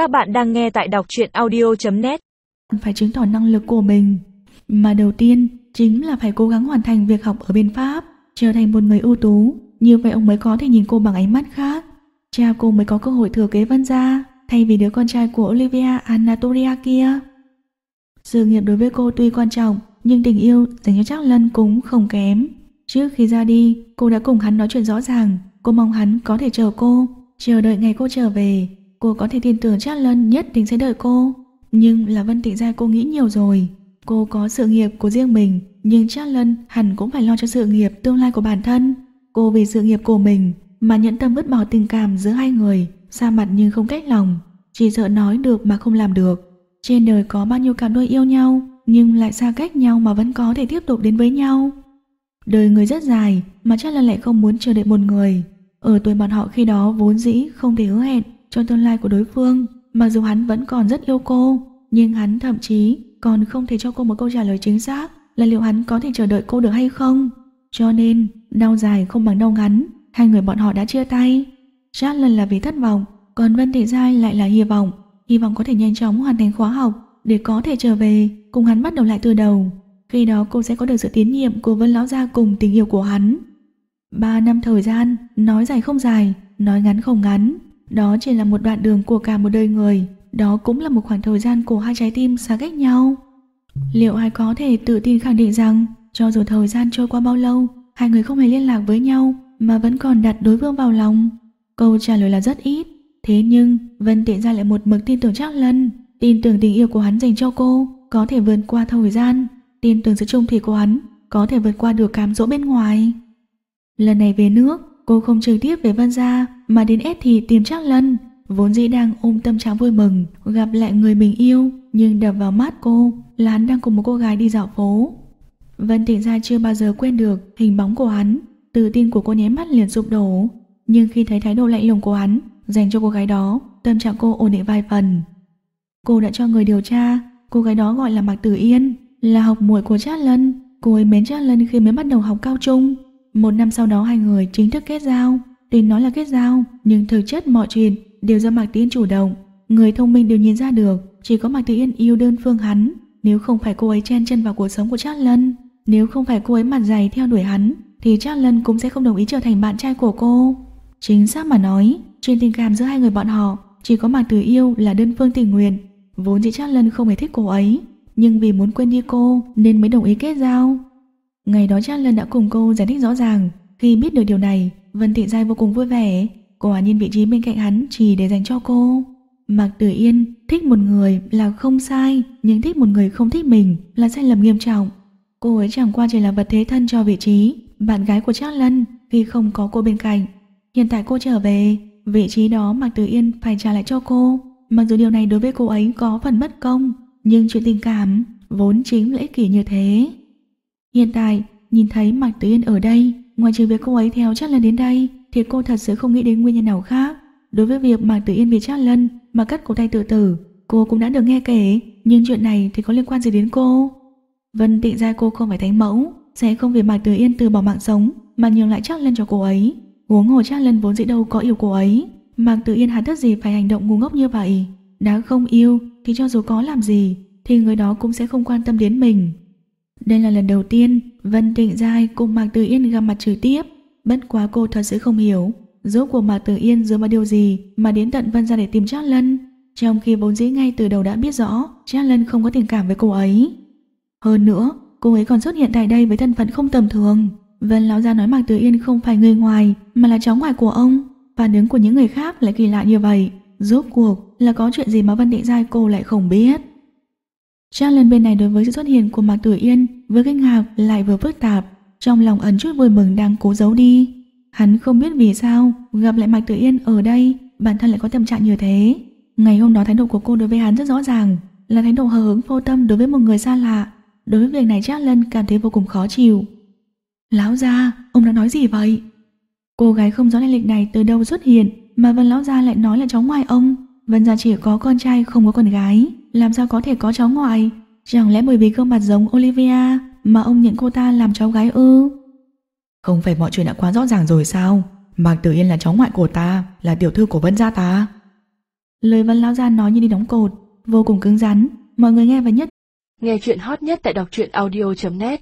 Các bạn đang nghe tại đọc truyện audio.net Phải chứng tỏ năng lực của mình. Mà đầu tiên, chính là phải cố gắng hoàn thành việc học ở bên Pháp, Trở thành một người ưu tú. Như vậy ông mới có thể nhìn cô bằng ánh mắt khác. Cha cô mới có cơ hội thừa kế vân gia, Thay vì đứa con trai của Olivia Anatolia kia. Sự nghiệp đối với cô tuy quan trọng, Nhưng tình yêu dành cho Trác Lân cũng không kém. Trước khi ra đi, Cô đã cùng hắn nói chuyện rõ ràng. Cô mong hắn có thể chờ cô. Chờ đợi ngày cô trở về Cô có thể tin tưởng chắc lần nhất định sẽ đợi cô. Nhưng là Vân Tịnh Gia cô nghĩ nhiều rồi. Cô có sự nghiệp của riêng mình, Nhưng chắc lần hẳn cũng phải lo cho sự nghiệp tương lai của bản thân. Cô vì sự nghiệp của mình Mà nhẫn tâm vứt bỏ tình cảm giữa hai người, Xa mặt nhưng không cách lòng. Chỉ sợ nói được mà không làm được. Trên đời có bao nhiêu cặp đôi yêu nhau, Nhưng lại xa cách nhau mà vẫn có thể tiếp tục đến với nhau. Đời người rất dài Mà chắc Lân lại không muốn chờ đợi một người. Ở tuổi bọn họ khi đó vốn dĩ không thể hứa hẹn cho tương lai của đối phương. Mặc dù hắn vẫn còn rất yêu cô, nhưng hắn thậm chí còn không thể cho cô một câu trả lời chính xác là liệu hắn có thể chờ đợi cô được hay không. Cho nên, đau dài không bằng đau ngắn, hai người bọn họ đã chia tay. Chắc lần là vì thất vọng, còn Vân Thị Giai lại là hy vọng, hy vọng có thể nhanh chóng hoàn thành khóa học để có thể trở về cùng hắn bắt đầu lại từ đầu. Khi đó cô sẽ có được sự tín nhiệm của Vân Lão Gia cùng tình yêu của hắn. Ba năm thời gian, nói dài không dài, nói ngắn không ngắn, đó chỉ là một đoạn đường của cả một đời người, đó cũng là một khoảng thời gian của hai trái tim xa cách nhau. Liệu ai có thể tự tin khẳng định rằng, cho dù thời gian trôi qua bao lâu, hai người không hề liên lạc với nhau mà vẫn còn đặt đối phương vào lòng? Câu trả lời là rất ít. Thế nhưng, Vân Tiện ra lại một mực tin tưởng chắc Lân, tin tưởng tình yêu của hắn dành cho cô có thể vượt qua thời gian, tin tưởng sự trung thủy của hắn có thể vượt qua được cám dỗ bên ngoài. Lần này về nước, Cô không trực tiếp về Vân Gia mà đến ép thì tìm Trác Lân, vốn dĩ đang ôm tâm trạng vui mừng gặp lại người mình yêu, nhưng đập vào mắt cô là hắn đang cùng một cô gái đi dạo phố. Vân Tịnh Gia chưa bao giờ quên được hình bóng của hắn, tự tin của cô nháy mắt liền sụp đổ, nhưng khi thấy thái độ lạnh lùng của hắn dành cho cô gái đó, tâm trạng cô ổn định vài phần. Cô đã cho người điều tra, cô gái đó gọi là Mạc Tử Yên, là học muội của Trác Lân, cô ấy mến Trác Lân khi mới bắt đầu học cao trung. Một năm sau đó hai người chính thức kết giao. Tuy nói là kết giao, Nhưng thực chất mọi chuyện đều do Mạc Tiến chủ động. Người thông minh đều nhìn ra được, Chỉ có Mạc Tử yêu đơn phương hắn. Nếu không phải cô ấy chen chân vào cuộc sống của Trác Lân, Nếu không phải cô ấy mặt dày theo đuổi hắn, Thì Trác Lân cũng sẽ không đồng ý trở thành bạn trai của cô. Chính xác mà nói, Chuyện tình cảm giữa hai người bọn họ, Chỉ có Mạc Tử Yêu là đơn phương tình nguyện. Vốn dĩ Trác Lân không hề thích cô ấy, Nhưng vì muốn quên đi cô, Nên mới đồng ý kết giao. Ngày đó Trang Lân đã cùng cô giải thích rõ ràng. Khi biết được điều này, Vân Thị Giai vô cùng vui vẻ. Cô quả nhiên vị trí bên cạnh hắn chỉ để dành cho cô. Mạc Tử Yên thích một người là không sai, Nhưng thích một người không thích mình là sai lầm nghiêm trọng. Cô ấy chẳng qua chỉ là vật thế thân cho vị trí, Bạn gái của Trang Lân, Khi không có cô bên cạnh. Hiện tại cô trở về, Vị trí đó Mạc Tử Yên phải trả lại cho cô. Mặc dù điều này đối với cô ấy có phần bất công, Nhưng chuyện tình cảm Vốn chính lễ kỷ như thế. Hiện tại, nhìn thấy Mạch Tử Yên ở đây, ngoài trừ việc cô ấy theo chắc Lân đến đây, thì cô thật sự không nghĩ đến nguyên nhân nào khác. Đối với việc mạc Tử Yên vì chắc Lân mà cắt cổ tay tự tử, cô cũng đã được nghe kể, nhưng chuyện này thì có liên quan gì đến cô? Vân tịnh ra cô không phải thánh mẫu, sẽ không vì mạc Tử Yên từ bỏ mạng sống mà nhường lại chắc Lân cho cô ấy. Huống hồ chắc Lân vốn dĩ đâu có yêu cô ấy, Mạc Tử Yên hà tất gì phải hành động ngu ngốc như vậy? Đã không yêu thì cho dù có làm gì thì người đó cũng sẽ không quan tâm đến mình. Đây là lần đầu tiên Vân Tịnh Giai cùng Mạc Tử Yên gặp mặt trực tiếp. Bất quá cô thật sự không hiểu Rốt của Mạc Tử Yên dựa vào điều gì Mà đến tận Vân ra để tìm Trác Lân. Trong khi vốn dĩ ngay từ đầu đã biết rõ Trác Lân không có tình cảm với cô ấy. Hơn nữa, Cô ấy còn xuất hiện tại đây với thân phận không tầm thường. Vân Lão Gia nói Mạc Tử Yên không phải người ngoài, Mà là cháu ngoại của ông. Phản ứng của những người khác lại kỳ lạ như vậy. Rốt cuộc là có chuyện gì mà Vân định Giai cô lại không biết? Trang lần bên này đối với sự xuất hiện của Mạc Tử Yên vừa kinh ngạc lại vừa phức tạp, trong lòng ẩn chút vui mừng đang cố giấu đi. Hắn không biết vì sao gặp lại Mạc Tử Yên ở đây, bản thân lại có tâm trạng như thế. Ngày hôm đó thái độ của cô đối với hắn rất rõ ràng, là thái độ hờ hứng vô tâm đối với một người xa lạ. Đối với việc này Trang Lân cảm thấy vô cùng khó chịu. Lão gia, ông đã nói gì vậy? Cô gái không rõ lai lịch này từ đâu xuất hiện, mà Vân Lão gia lại nói là cháu ngoài ông. Vân gia chỉ có con trai không có con gái làm sao có thể có cháu ngoại? Chẳng lẽ bởi vì gương mặt giống Olivia mà ông nhận cô ta làm cháu gái ư? Không phải mọi chuyện đã quá rõ ràng rồi sao? Mạc Tử Yên là cháu ngoại của ta, là tiểu thư của Vân gia ta. Lời văn lão gia nói như đi đóng cột, vô cùng cứng rắn, mọi người nghe và nhất Nghe chuyện hot nhất tại đọc truyện audio.net